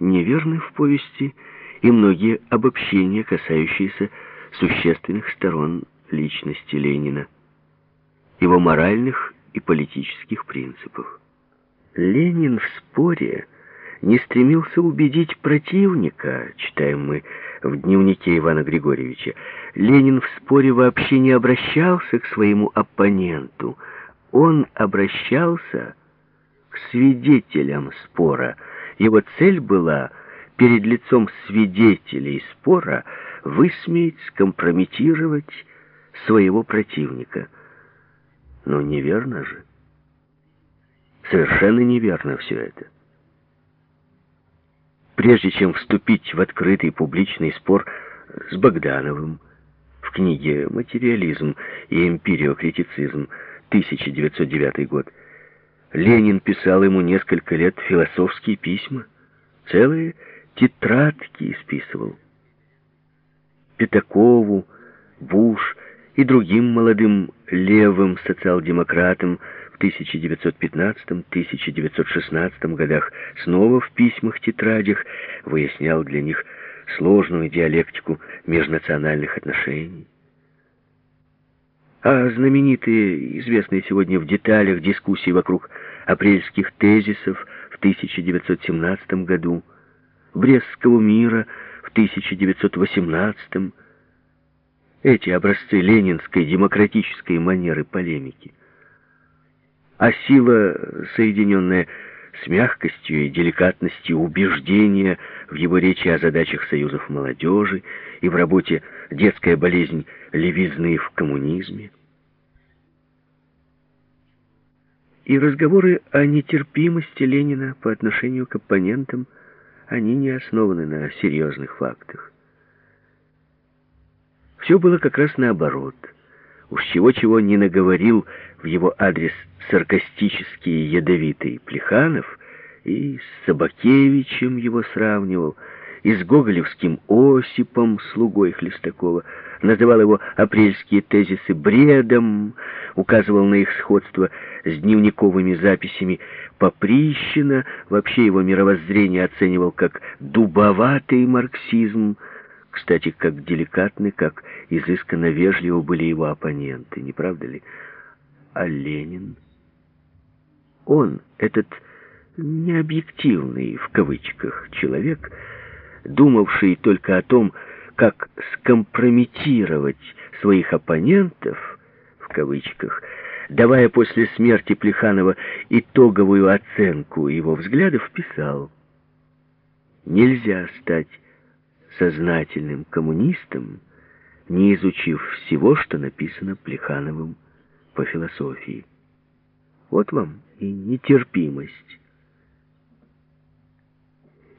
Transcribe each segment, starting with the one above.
неверны в повести и многие обобщения, касающиеся существенных сторон личности Ленина, его моральных и политических принципов. Ленин в споре не стремился убедить противника, читаем мы в дневнике Ивана Григорьевича. Ленин в споре вообще не обращался к своему оппоненту, он обращался к свидетелям спора. Его цель была перед лицом свидетелей спора высмеять, скомпрометировать своего противника. Но неверно же. Совершенно неверно все это. Прежде чем вступить в открытый публичный спор с Богдановым в книге «Материализм и эмпириокритицизм» 1909 год, Ленин писал ему несколько лет философские письма, целые тетрадки исписывал. Пятакову, Буш и другим молодым левым социал-демократам в 1915-1916 годах снова в письмах-тетрадях выяснял для них сложную диалектику межнациональных отношений. А знаменитые, известные сегодня в деталях дискуссии вокруг апрельских тезисов в 1917 году, Брестского мира в 1918 эти образцы ленинской демократической манеры полемики. А сила, соединенная с мягкостью и деликатностью убеждения в его речи о задачах союзов молодежи и в работе «Детская болезнь левизны в коммунизме». И разговоры о нетерпимости Ленина по отношению к оппонентам, они не основаны на серьезных фактах. Все было как раз наоборот. Уж чего-чего не наговорил в его адрес саркастический ядовитый Плеханов, и с Собакевичем его сравнивал, и с гоголевским Осипом, слугой Хлестакова, называл его апрельские тезисы бредом, указывал на их сходство с дневниковыми записями. Поприщина, вообще его мировоззрение оценивал как дубоватый марксизм, кстати, как деликатны, как изысканно вежливо были его оппоненты, не правда ли? А Ленин? Он, этот необъективный, в кавычках, человек, думавший только о том, как скомпрометировать своих оппонентов, в кавычках, давая после смерти Плеханова итоговую оценку его взглядов, писал «Нельзя стать сознательным коммунистом, не изучив всего, что написано Плехановым по философии. Вот вам и нетерпимость.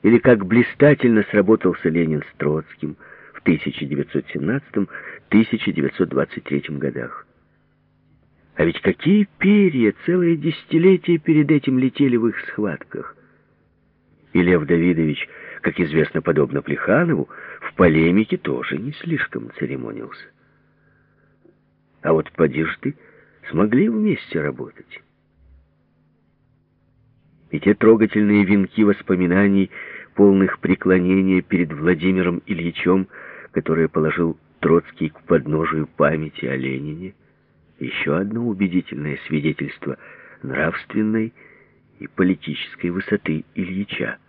Или как блистательно сработался Ленин с Троцким в 1917-1923 годах. А ведь какие перья целые десятилетия перед этим летели в их схватках. И Лев Давидович как известно, подобно Плеханову, в полемике тоже не слишком церемонился. А вот поди смогли вместе работать. И те трогательные венки воспоминаний, полных преклонения перед Владимиром Ильичем, которые положил Троцкий к подножию памяти о Ленине, еще одно убедительное свидетельство нравственной и политической высоты Ильича.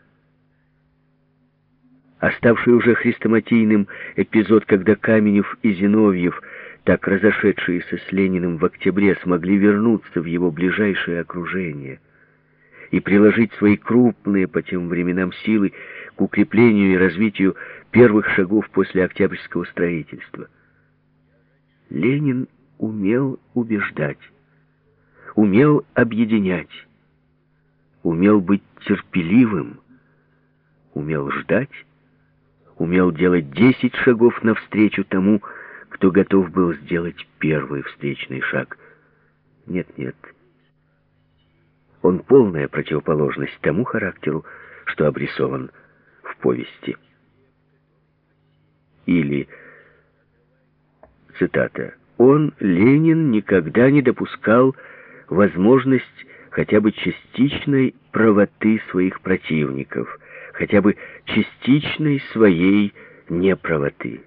Оставший уже хрестоматийным эпизод, когда Каменев и Зиновьев, так разошедшиеся с Лениным в октябре, смогли вернуться в его ближайшее окружение и приложить свои крупные по тем временам силы к укреплению и развитию первых шагов после Октябрьского строительства. Ленин умел убеждать, умел объединять, умел быть терпеливым, умел ждать, умел делать десять шагов навстречу тому, кто готов был сделать первый встречный шаг. Нет-нет. Он полная противоположность тому характеру, что обрисован в повести. Или, цитата, «Он, Ленин, никогда не допускал возможность хотя бы частичной правоты своих противников, хотя бы частичной своей неправоты.